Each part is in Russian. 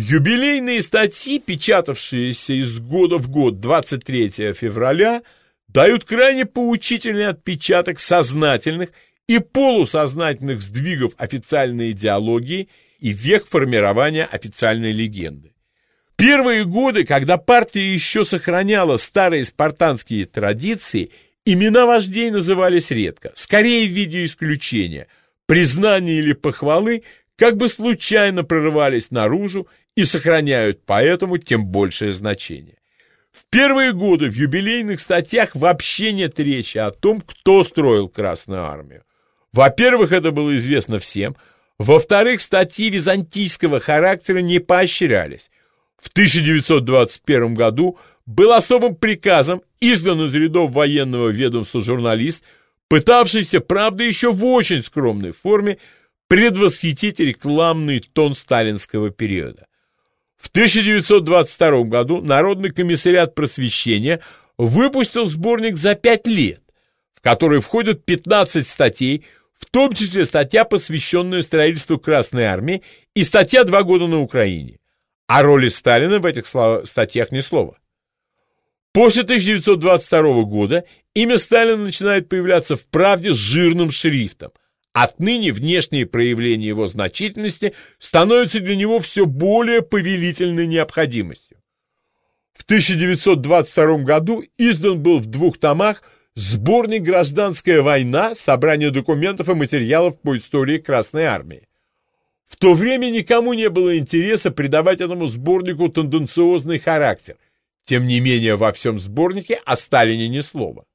Юбилейные статьи, печатавшиеся из года в год 23 февраля, дают крайне поучительный отпечаток сознательных и полусознательных сдвигов официальной идеологии и век формирования официальной легенды. Первые годы, когда партия еще сохраняла старые спартанские традиции, имена вождей назывались редко, скорее в виде исключения. Признания или похвалы как бы случайно прорывались наружу и сохраняют поэтому тем большее значение. В первые годы в юбилейных статьях вообще нет речи о том, кто строил Красную Армию. Во-первых, это было известно всем. Во-вторых, статьи византийского характера не поощрялись. В 1921 году был особым приказом издан из рядов военного ведомства журналист, пытавшийся, правда, еще в очень скромной форме, предвосхитить рекламный тон сталинского периода. В 1922 году Народный комиссариат просвещения выпустил сборник за пять лет, в который входят 15 статей, в том числе статья, посвященная строительству Красной Армии, и статья «Два года на Украине». О роли Сталина в этих статьях ни слова. После 1922 года имя Сталина начинает появляться в «Правде» с жирным шрифтом – Отныне внешние проявления его значительности становятся для него все более повелительной необходимостью. В 1922 году издан был в двух томах сборник «Гражданская война. Собрание документов и материалов по истории Красной Армии». В то время никому не было интереса придавать этому сборнику тенденциозный характер. Тем не менее, во всем сборнике о Сталине ни слова.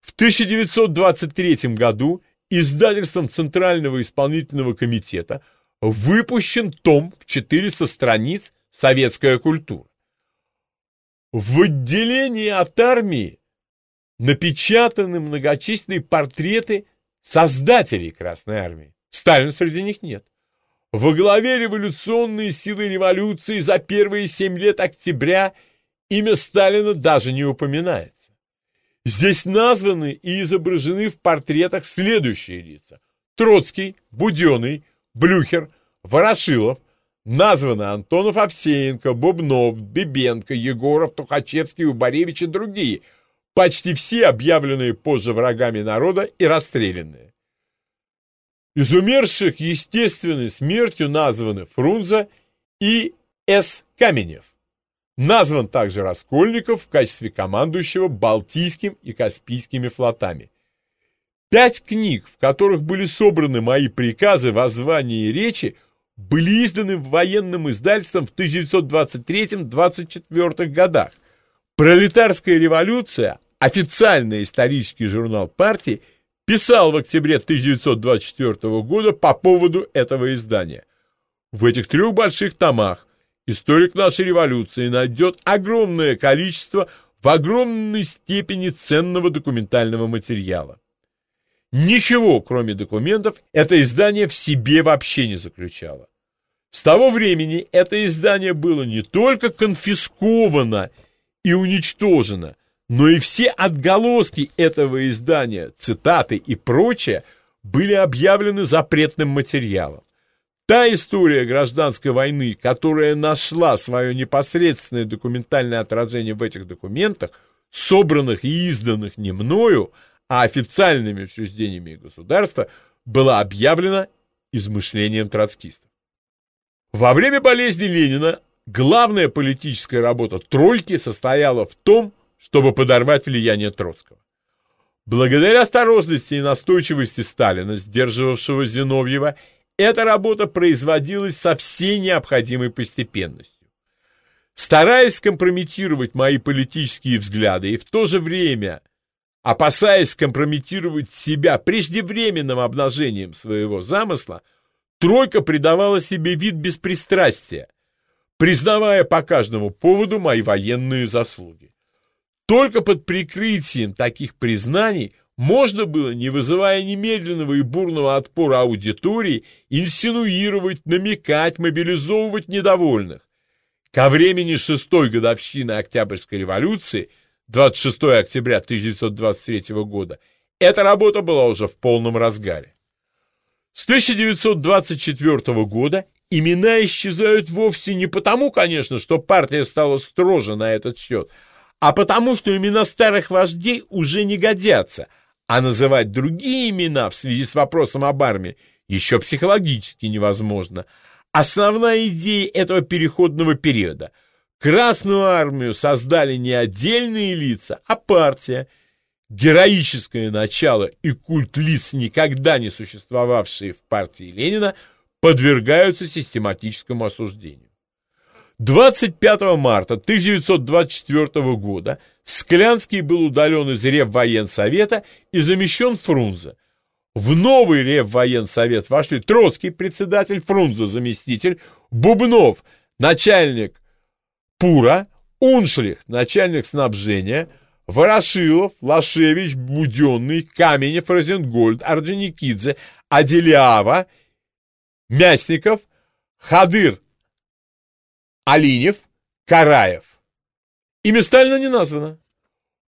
В 1923 году издательством Центрального исполнительного комитета выпущен том в 400 страниц «Советская культура». В отделении от армии напечатаны многочисленные портреты создателей Красной Армии. Сталина среди них нет. Во главе революционной силы революции за первые семь лет октября имя Сталина даже не упоминается. Здесь названы и изображены в портретах следующие лица. Троцкий, Буденный, Блюхер, Ворошилов, названы Антонов Овсеенко, Бубнов, Бебенко, Егоров, Тухачевский, Убаревич и другие, почти все объявленные позже врагами народа и расстрелянные. Из умерших естественной смертью названы Фрунзе и С. Каменев. Назван также Раскольников в качестве командующего Балтийским и Каспийскими флотами. Пять книг, в которых были собраны мои приказы, воззвания и речи, были изданы военным издательством в 1923-24 годах. «Пролетарская революция», официальный исторический журнал партии, писал в октябре 1924 года по поводу этого издания. В этих трех больших томах историк нашей революции найдет огромное количество в огромной степени ценного документального материала. Ничего, кроме документов, это издание в себе вообще не заключало. С того времени это издание было не только конфисковано и уничтожено, но и все отголоски этого издания, цитаты и прочее, были объявлены запретным материалом. Та история гражданской войны, которая нашла свое непосредственное документальное отражение в этих документах, собранных и изданных не мною, а официальными учреждениями государства, была объявлена измышлением троцкистов. Во время болезни Ленина главная политическая работа «тройки» состояла в том, чтобы подорвать влияние Троцкого. Благодаря осторожности и настойчивости Сталина, сдерживавшего Зиновьева, эта работа производилась со всей необходимой постепенностью. Стараясь скомпрометировать мои политические взгляды и в то же время опасаясь скомпрометировать себя преждевременным обнажением своего замысла, тройка придавала себе вид беспристрастия, признавая по каждому поводу мои военные заслуги. Только под прикрытием таких признаний можно было, не вызывая немедленного и бурного отпора аудитории, инсинуировать, намекать, мобилизовывать недовольных. Ко времени шестой годовщины Октябрьской революции, 26 октября 1923 года, эта работа была уже в полном разгаре. С 1924 года имена исчезают вовсе не потому, конечно, что партия стала строже на этот счет, а потому, что имена старых вождей уже не годятся, а называть другие имена в связи с вопросом об армии еще психологически невозможно. Основная идея этого переходного периода – Красную армию создали не отдельные лица, а партия. Героическое начало и культ лиц, никогда не существовавшие в партии Ленина, подвергаются систематическому осуждению. 25 марта 1924 года Склянский был удален из Реввоенсовета и замещен Фрунзе. В новый Реввоенсовет вошли Троцкий, председатель, Фрунзе, заместитель, Бубнов, начальник Пура, Уншлих, начальник снабжения, Ворошилов, Лашевич, Буденный, Каменев, Розенгольд, Орджоникидзе, Аделиава, Мясников, Хадыр, Алинев, Караев. Имя Сталина не названо.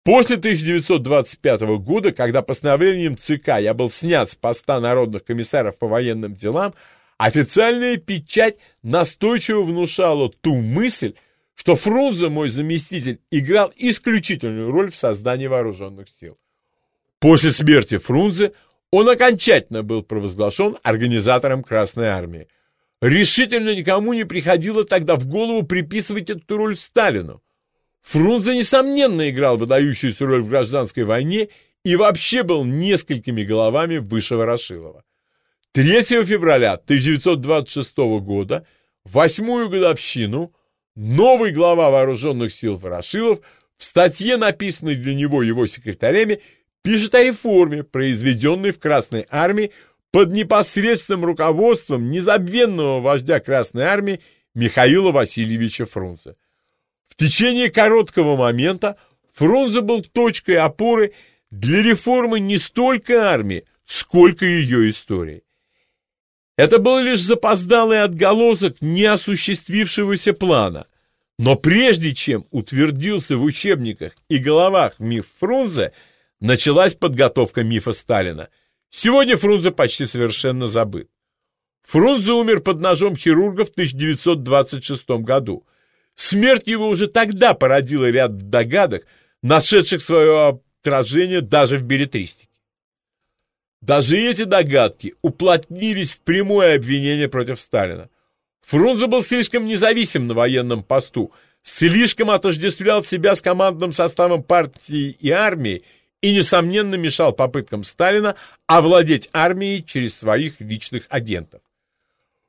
После 1925 года, когда постановлением ЦК я был снят с поста народных комиссаров по военным делам, официальная печать настойчиво внушала ту мысль, что Фрунзе, мой заместитель, играл исключительную роль в создании вооруженных сил. После смерти Фрунзе он окончательно был провозглашен организатором Красной Армии. Решительно никому не приходило тогда в голову приписывать эту роль Сталину. Фрунзе, несомненно, играл выдающуюся роль в гражданской войне и вообще был несколькими головами выше Ворошилова. 3 февраля 1926 года, восьмую годовщину, Новый глава вооруженных сил Ворошилов в статье, написанной для него его секретарями, пишет о реформе, произведенной в Красной Армии под непосредственным руководством незабвенного вождя Красной Армии Михаила Васильевича Фрунзе. В течение короткого момента Фрунзе был точкой опоры для реформы не столько армии, сколько ее истории. Это был лишь запоздалый отголосок неосуществившегося плана. Но прежде чем утвердился в учебниках и головах миф Фрунзе, началась подготовка мифа Сталина. Сегодня Фрунзе почти совершенно забыт. Фрунзе умер под ножом хирурга в 1926 году. Смерть его уже тогда породила ряд догадок, нашедших свое отражение даже в билетристике. Даже эти догадки уплотнились в прямое обвинение против Сталина. Фрунзе был слишком независим на военном посту, слишком отождествлял себя с командным составом партии и армии и, несомненно, мешал попыткам Сталина овладеть армией через своих личных агентов.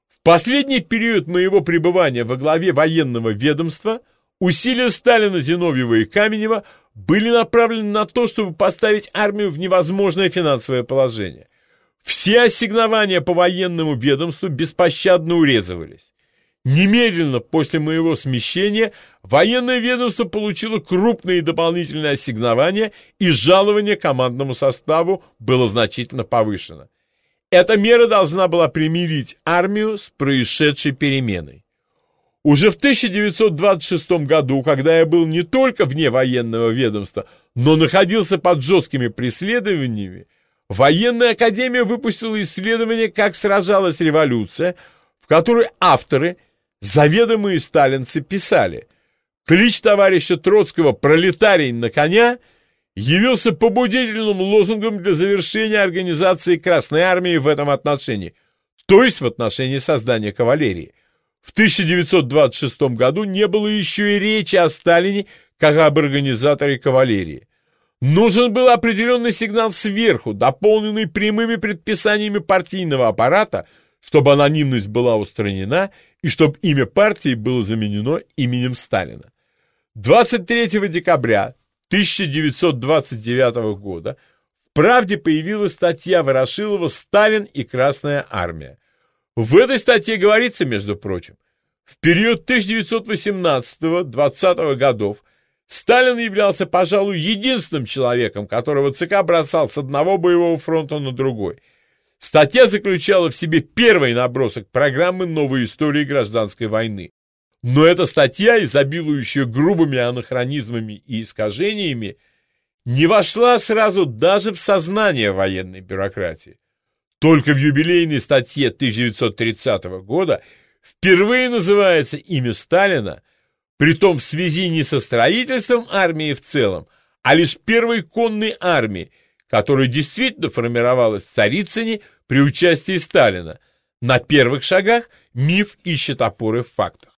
В последний период моего пребывания во главе военного ведомства усилия Сталина, Зиновьева и Каменева – были направлены на то, чтобы поставить армию в невозможное финансовое положение. Все ассигнования по военному ведомству беспощадно урезывались. Немедленно после моего смещения военное ведомство получило крупные дополнительные ассигнования и жалование командному составу было значительно повышено. Эта мера должна была примирить армию с происшедшей переменой. Уже в 1926 году, когда я был не только вне военного ведомства, но находился под жесткими преследованиями, военная академия выпустила исследование «Как сражалась революция», в которой авторы, заведомые сталинцы, писали «Клич товарища Троцкого «Пролетарий на коня» явился побудительным лозунгом для завершения организации Красной Армии в этом отношении, то есть в отношении создания кавалерии. В 1926 году не было еще и речи о Сталине как об организаторе кавалерии. Нужен был определенный сигнал сверху, дополненный прямыми предписаниями партийного аппарата, чтобы анонимность была устранена и чтобы имя партии было заменено именем Сталина. 23 декабря 1929 года в «Правде» появилась статья Ворошилова «Сталин и Красная Армия». В этой статье говорится, между прочим, в период 1918-20 годов Сталин являлся, пожалуй, единственным человеком, которого ЦК бросал с одного боевого фронта на другой. Статья заключала в себе первый набросок программы новой истории гражданской войны. Но эта статья, изобилующая грубыми анахронизмами и искажениями, не вошла сразу даже в сознание военной бюрократии. Только в юбилейной статье 1930 года впервые называется имя Сталина, притом в связи не со строительством армии в целом, а лишь первой конной армии, которая действительно формировалась в Царицыне – при участии Сталина. На первых шагах миф ищет опоры в фактах.